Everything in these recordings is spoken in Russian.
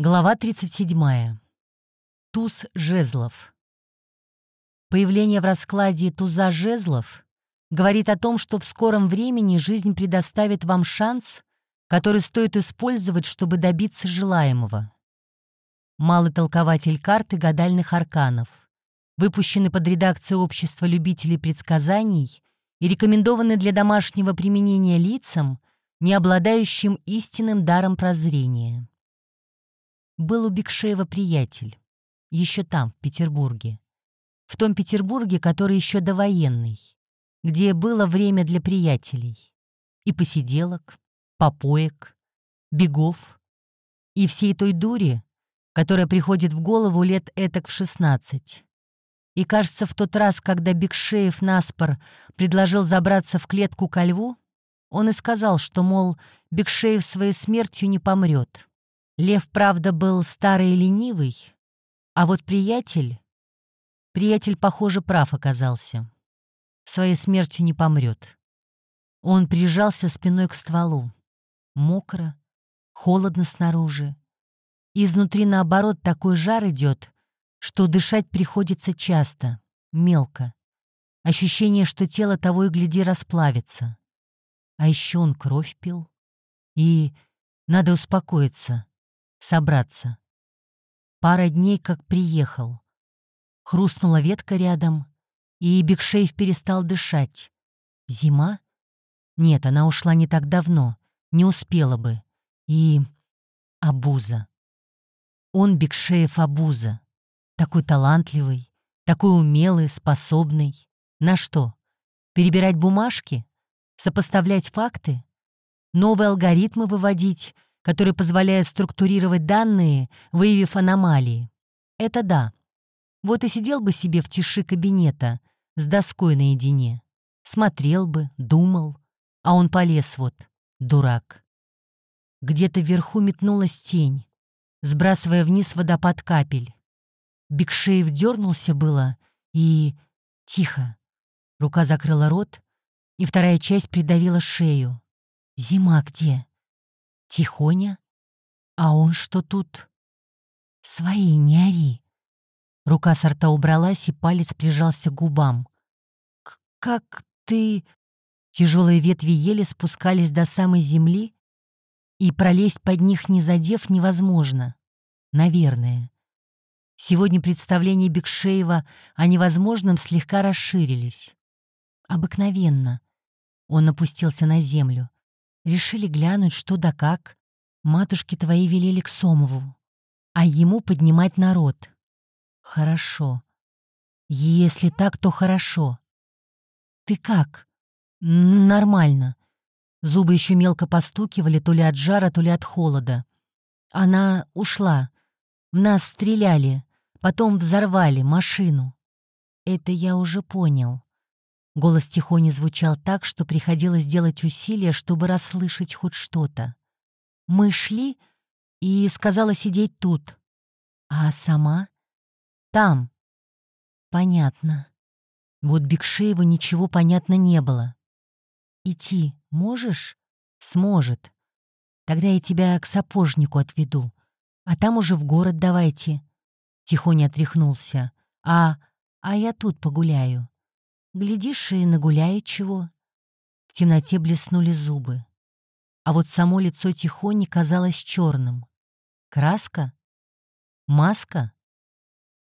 Глава 37. Туз жезлов. Появление в раскладе туза жезлов говорит о том, что в скором времени жизнь предоставит вам шанс, который стоит использовать, чтобы добиться желаемого. Малый толкователь карты гадальных арканов. Выпущены под редакцией Общества любителей предсказаний и рекомендованы для домашнего применения лицам, не обладающим истинным даром прозрения был у Бекшеева приятель. Еще там, в Петербурге. В том Петербурге, который еще довоенный. Где было время для приятелей. И посиделок, попоек, бегов. И всей той дури, которая приходит в голову лет этак в шестнадцать. И кажется, в тот раз, когда Бекшеев наспор предложил забраться в клетку ко льву, он и сказал, что, мол, Бекшеев своей смертью не помрет. Лев, правда, был старый и ленивый, а вот приятель... Приятель, похоже, прав оказался. Своей смертью не помрет. Он прижался спиной к стволу. Мокро, холодно снаружи. Изнутри, наоборот, такой жар идет, что дышать приходится часто, мелко. Ощущение, что тело того и гляди расплавится. А еще он кровь пил. И надо успокоиться собраться. Пара дней как приехал. Хрустнула ветка рядом, и Бекшеев перестал дышать. Зима? Нет, она ушла не так давно, не успела бы. И... Абуза. Он, Бекшеев, Абуза. Такой талантливый, такой умелый, способный. На что? Перебирать бумажки? Сопоставлять факты? Новые алгоритмы выводить — который позволяет структурировать данные, выявив аномалии. Это да. Вот и сидел бы себе в тиши кабинета, с доской наедине. Смотрел бы, думал, а он полез вот, дурак. Где-то вверху метнулась тень, сбрасывая вниз водопад капель. Бекшеев дернулся было и... Тихо. Рука закрыла рот, и вторая часть придавила шею. Зима где? Тихоня? А он что тут? Свои, не ори. Рука с убралась, и палец прижался к губам. «Как ты...» Тяжелые ветви еле спускались до самой земли, и пролезть под них, не задев, невозможно. Наверное. Сегодня представления Бекшеева о невозможном слегка расширились. Обыкновенно. Он опустился на землю. Решили глянуть, что да как. Матушки твои велели к Сомову, а ему поднимать народ. Хорошо. Если так, то хорошо. Ты как? Нормально. Зубы еще мелко постукивали то ли от жара, то ли от холода. Она ушла. В нас стреляли, потом взорвали машину. Это я уже понял. Голос тихони звучал так, что приходилось делать усилия, чтобы расслышать хоть что-то. Мы шли, и сказала сидеть тут. А сама? Там. Понятно. Вот Бекшееву ничего понятно не было. Идти можешь? Сможет. Тогда я тебя к сапожнику отведу. А там уже в город давайте. Тихоня отряхнулся. А, а я тут погуляю. Глядишь, и нагуляет чего. В темноте блеснули зубы. А вот само лицо Тихони казалось черным. Краска? Маска?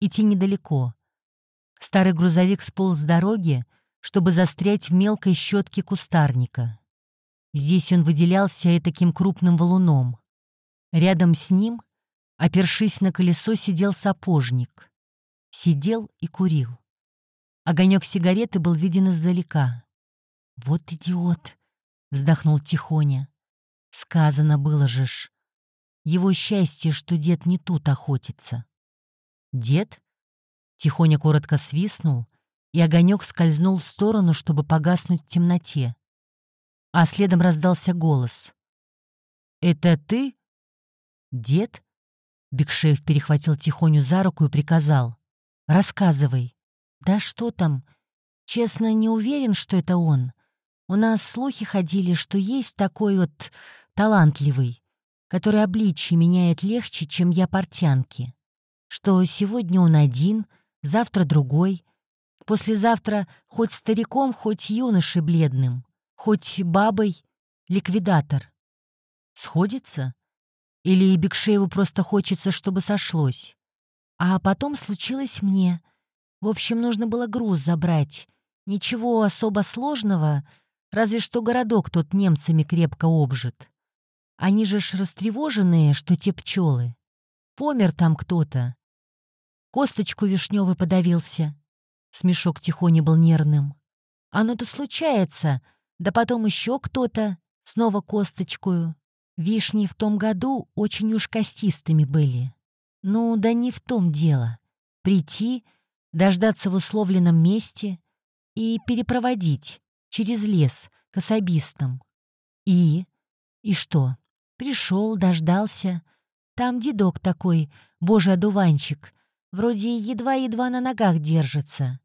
Идти недалеко. Старый грузовик сполз с дороги, чтобы застрять в мелкой щетке кустарника. Здесь он выделялся таким крупным валуном. Рядом с ним, опершись на колесо, сидел сапожник. Сидел и курил. Огонек сигареты был виден издалека. «Вот идиот!» — вздохнул Тихоня. «Сказано было же ж. Его счастье, что дед не тут охотится». «Дед?» Тихоня коротко свистнул, и огонек скользнул в сторону, чтобы погаснуть в темноте. А следом раздался голос. «Это ты?» «Дед?» Бекшеев перехватил Тихоню за руку и приказал. «Рассказывай». «Да что там? Честно, не уверен, что это он. У нас слухи ходили, что есть такой вот талантливый. который обличье меняет легче, чем я портянки. Что сегодня он один, завтра другой, послезавтра хоть стариком, хоть юношей бледным, хоть бабой ликвидатор. Сходится? Или Бекшееву просто хочется, чтобы сошлось? А потом случилось мне. В общем, нужно было груз забрать. Ничего особо сложного, разве что городок тот немцами крепко обжит. Они же ж растревоженные, что те пчелы. Помер там кто-то. Косточку вишневый подавился. Смешок тихоня был нервным. Оно-то случается, да потом еще кто-то, снова косточкую. Вишни в том году очень уж костистыми были. Ну, да не в том дело. Прийти, дождаться в условленном месте и перепроводить через лес к особистам. И? И что? Пришел, дождался. Там дедок такой, божий одуванчик, вроде едва-едва на ногах держится.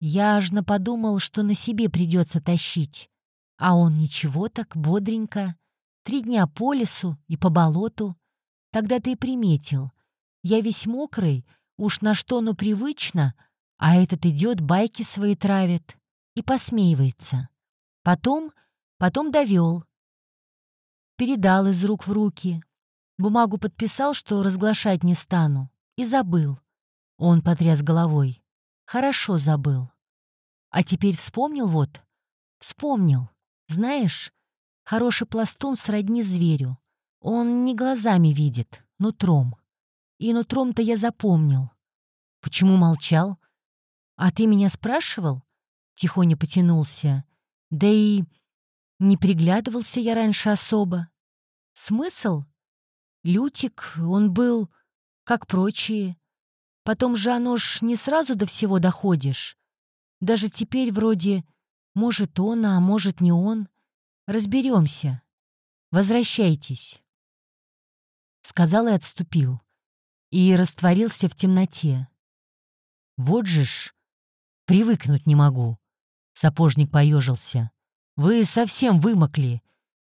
Я аж подумал, что на себе придется тащить. А он ничего так, бодренько. Три дня по лесу и по болоту. Тогда ты приметил. Я весь мокрый, уж на что, но привычно, а этот идет, байки свои травит и посмеивается. Потом, потом довел. Передал из рук в руки. Бумагу подписал, что разглашать не стану. И забыл. Он потряс головой. Хорошо забыл. А теперь вспомнил вот? Вспомнил. Знаешь, Хороший пластун сродни зверю. Он не глазами видит, нутром. И нутром-то я запомнил. Почему молчал? А ты меня спрашивал? Тихоня потянулся. Да и не приглядывался я раньше особо. Смысл? Лютик, он был как прочие. Потом же оно ж не сразу до всего доходишь. Даже теперь вроде, может он, а может не он. Разберемся. Возвращайтесь. Сказал и отступил. И растворился в темноте. Вот же ж, привыкнуть не могу. Сапожник поежился. Вы совсем вымокли.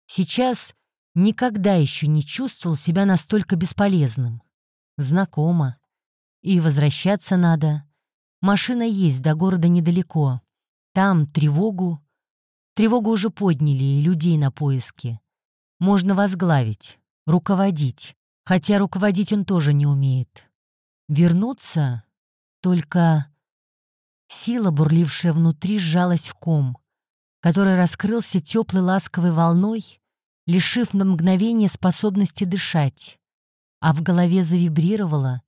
Сейчас никогда еще не чувствовал себя настолько бесполезным. Знакомо. И возвращаться надо. Машина есть, до города недалеко. Там тревогу Тревогу уже подняли и людей на поиски. Можно возглавить, руководить, хотя руководить он тоже не умеет. Вернуться только... Сила, бурлившая внутри, сжалась в ком, который раскрылся теплой ласковой волной, лишив на мгновение способности дышать, а в голове завибрировала,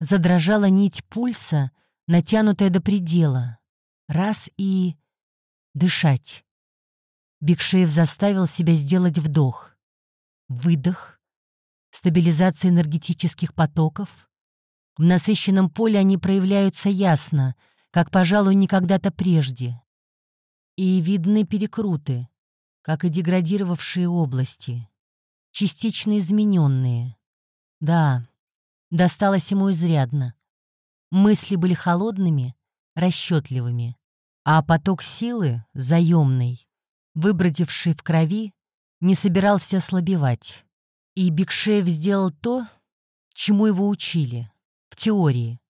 задрожала нить пульса, натянутая до предела. Раз и... дышать. Бигшеев заставил себя сделать вдох. Выдох. Стабилизация энергетических потоков. В насыщенном поле они проявляются ясно, как, пожалуй, никогда-то прежде. И видны перекруты, как и деградировавшие области, частично измененные. Да, досталось ему изрядно. Мысли были холодными, расчетливыми, а поток силы — заемный выбродивший в крови, не собирался ослабевать. И Бигшеев сделал то, чему его учили, в теории.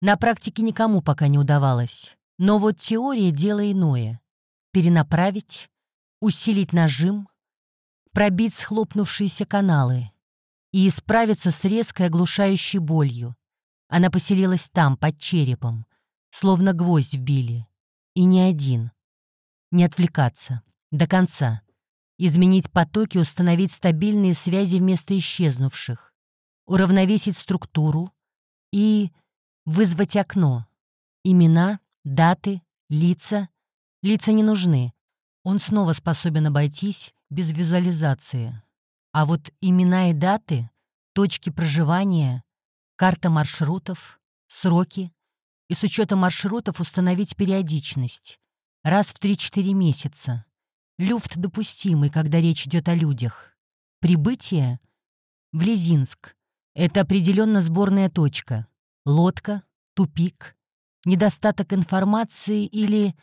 На практике никому пока не удавалось. Но вот теория — дело иное. Перенаправить, усилить нажим, пробить схлопнувшиеся каналы и справиться с резкой оглушающей болью. Она поселилась там, под черепом, словно гвоздь вбили. И не один. Не отвлекаться. До конца. Изменить потоки, установить стабильные связи вместо исчезнувших. Уравновесить структуру и вызвать окно. Имена, даты, лица. Лица не нужны. Он снова способен обойтись без визуализации. А вот имена и даты, точки проживания, карта маршрутов, сроки и с учетом маршрутов установить периодичность. Раз в 3-4 месяца. Люфт допустимый, когда речь идет о людях. Прибытие в Лизинск — это определенно сборная точка. Лодка, тупик, недостаток информации или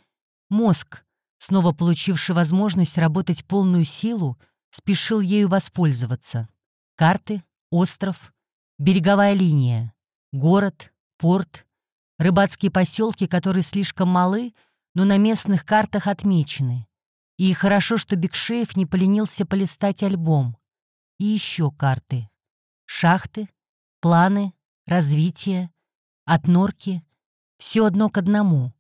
мозг, снова получивший возможность работать полную силу, спешил ею воспользоваться. Карты, остров, береговая линия, город, порт, рыбацкие поселки, которые слишком малы, но на местных картах отмечены. И хорошо, что Бекшеев не поленился полистать альбом. И еще карты. Шахты, планы, развитие, от норки. Все одно к одному.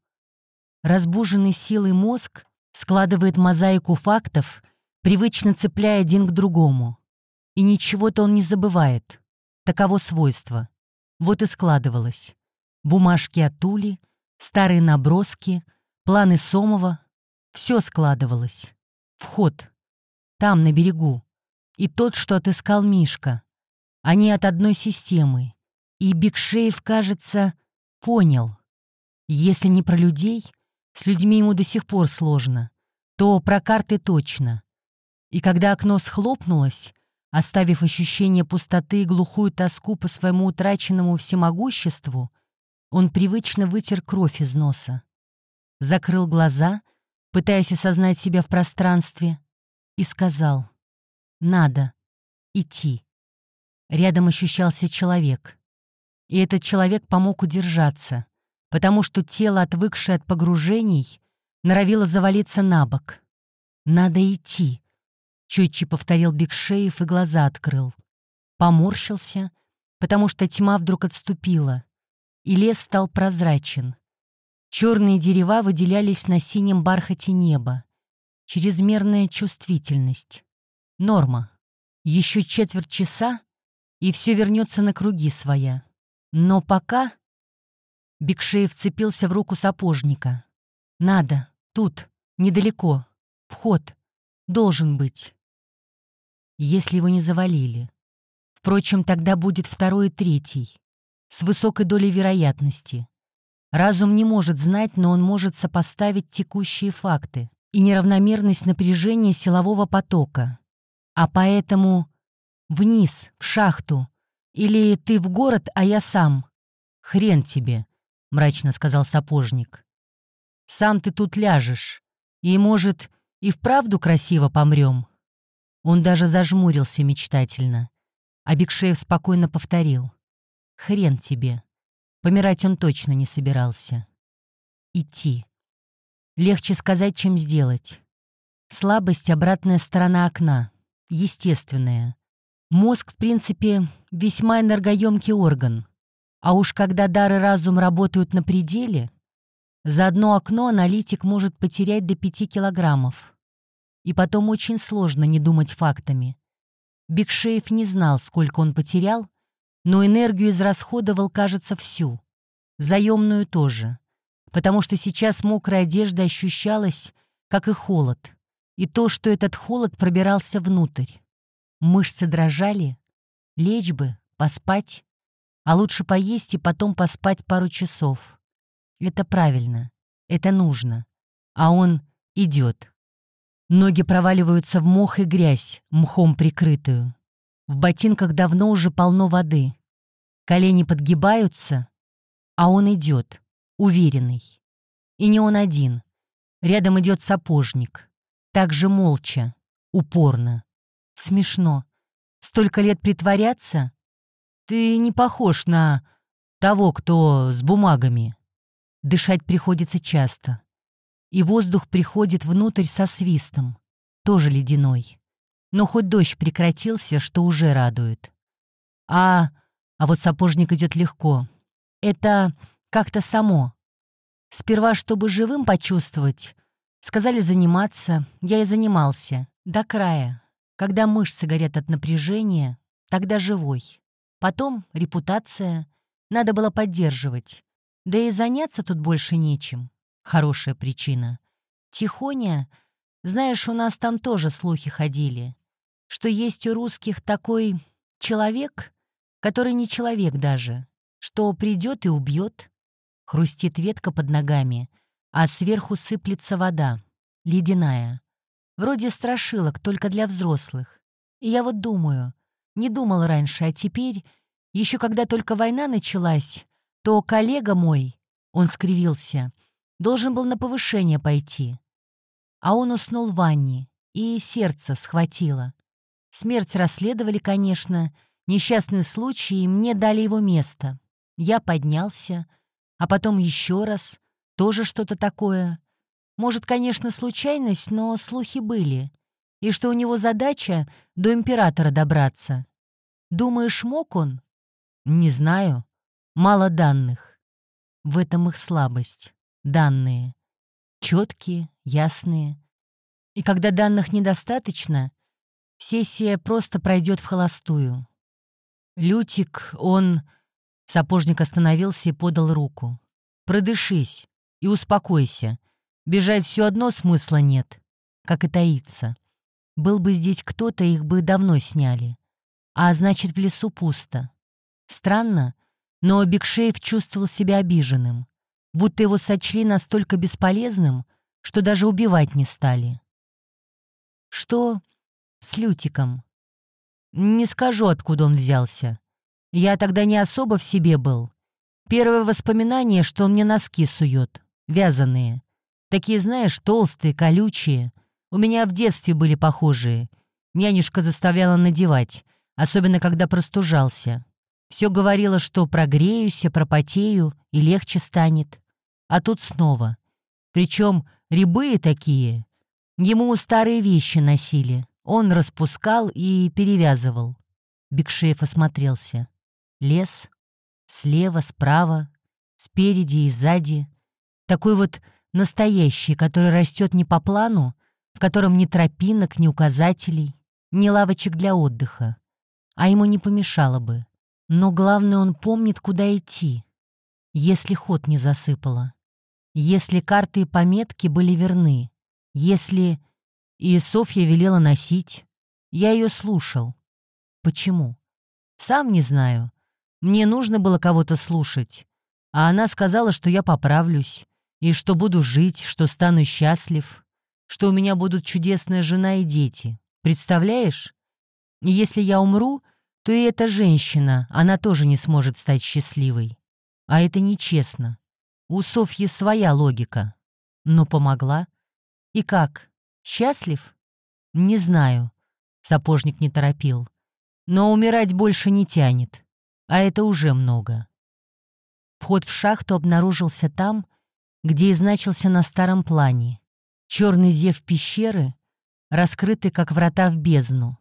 Разбуженный силой мозг складывает мозаику фактов, привычно цепляя один к другому. И ничего-то он не забывает. Таково свойство. Вот и складывалось. Бумажки от Ули, старые наброски, планы Сомова. Все складывалось. Вход. Там, на берегу. И тот, что отыскал Мишка. Они от одной системы. И Бигшеев, кажется, понял. Если не про людей, с людьми ему до сих пор сложно, то про карты точно. И когда окно схлопнулось, оставив ощущение пустоты и глухую тоску по своему утраченному всемогуществу, он привычно вытер кровь из носа. Закрыл глаза, пытаясь осознать себя в пространстве, и сказал «Надо идти». Рядом ощущался человек. И этот человек помог удержаться, потому что тело, отвыкшее от погружений, норовило завалиться на бок. «Надо идти», — четче повторил Бекшеев и глаза открыл. Поморщился, потому что тьма вдруг отступила, и лес стал прозрачен. Черные дерева выделялись на синем бархате неба. Чрезмерная чувствительность. Норма. Еще четверть часа, и все вернется на круги своя. Но пока... Бекшеев вцепился в руку сапожника. «Надо, тут, недалеко, вход, должен быть». Если его не завалили. Впрочем, тогда будет второй и третий, с высокой долей вероятности. Разум не может знать, но он может сопоставить текущие факты и неравномерность напряжения силового потока. А поэтому вниз, в шахту, или ты в город, а я сам?» «Хрен тебе», — мрачно сказал сапожник. «Сам ты тут ляжешь. И, может, и вправду красиво помрем?» Он даже зажмурился мечтательно. А Бекшеев спокойно повторил. «Хрен тебе». Помирать он точно не собирался. Идти. Легче сказать, чем сделать. Слабость — обратная сторона окна. Естественная. Мозг, в принципе, весьма энергоемкий орган. А уж когда дар и разум работают на пределе, за одно окно аналитик может потерять до 5 килограммов. И потом очень сложно не думать фактами. Бигшеев не знал, сколько он потерял, но энергию израсходовал, кажется, всю. Заемную тоже. Потому что сейчас мокрая одежда ощущалась, как и холод. И то, что этот холод пробирался внутрь. Мышцы дрожали. Лечь бы, поспать. А лучше поесть и потом поспать пару часов. Это правильно. Это нужно. А он идет. Ноги проваливаются в мох и грязь, мхом прикрытую. В ботинках давно уже полно воды. Колени подгибаются, а он идет, уверенный. И не он один. Рядом идет сапожник. Так же молча, упорно. Смешно. Столько лет притворяться? Ты не похож на того, кто с бумагами. Дышать приходится часто. И воздух приходит внутрь со свистом, тоже ледяной. Но хоть дождь прекратился, что уже радует. А, а вот сапожник идет легко. Это как-то само. Сперва, чтобы живым почувствовать, сказали заниматься, я и занимался, до края, когда мышцы горят от напряжения, тогда живой. Потом репутация. Надо было поддерживать. Да и заняться тут больше нечем. Хорошая причина. Тихоня, знаешь, у нас там тоже слухи ходили, что есть у русских такой человек, который не человек даже, что придет и убьет. Хрустит ветка под ногами, а сверху сыплется вода, ледяная. Вроде страшилок, только для взрослых. И я вот думаю, не думал раньше, а теперь, еще когда только война началась, то коллега мой, он скривился, должен был на повышение пойти. А он уснул в ванне, и сердце схватило. Смерть расследовали, конечно. Несчастный случай, и мне дали его место. Я поднялся, а потом еще раз. Тоже что-то такое. Может, конечно, случайность, но слухи были. И что у него задача до императора добраться. Думаешь, мог он? Не знаю. Мало данных. В этом их слабость. Данные. Четкие, ясные. И когда данных недостаточно, сессия просто пройдет в холостую. Лютик, он... Сапожник остановился и подал руку. «Продышись и успокойся. Бежать все одно смысла нет, как и таиться. Был бы здесь кто-то, их бы давно сняли. А значит, в лесу пусто. Странно, но Бигшеев чувствовал себя обиженным, будто его сочли настолько бесполезным, что даже убивать не стали. Что с Лютиком? Не скажу, откуда он взялся. Я тогда не особо в себе был. Первое воспоминание, что он мне носки сует, вязаные. Такие, знаешь, толстые, колючие. У меня в детстве были похожие. Нянюшка заставляла надевать, особенно когда простужался. Все говорила, что прогреюсь, пропотею и легче станет. А тут снова. Причем рябые такие. Ему старые вещи носили. Он распускал и перевязывал. Бекшеев осмотрелся. Лес. Слева, справа, спереди и сзади. Такой вот Настоящий, который растет не по плану, в котором ни тропинок, ни указателей, ни лавочек для отдыха. А ему не помешало бы. Но главное, он помнит, куда идти. Если ход не засыпало. Если карты и пометки были верны. Если... И Софья велела носить. Я ее слушал. Почему? Сам не знаю. Мне нужно было кого-то слушать. А она сказала, что я поправлюсь и что буду жить, что стану счастлив, что у меня будут чудесная жена и дети. Представляешь? Если я умру, то и эта женщина, она тоже не сможет стать счастливой. А это нечестно. У Софьи своя логика. Но помогла. И как? Счастлив? Не знаю. Сапожник не торопил. Но умирать больше не тянет. А это уже много. Вход в шахту обнаружился там, где и значился на старом плане. Черный зев пещеры, раскрытый, как врата в бездну.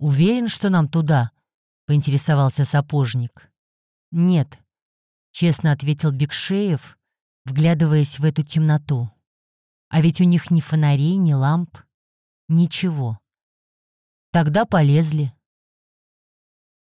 «Уверен, что нам туда?» — поинтересовался сапожник. «Нет», — честно ответил Бекшеев, вглядываясь в эту темноту. «А ведь у них ни фонарей, ни ламп, ничего». «Тогда полезли»,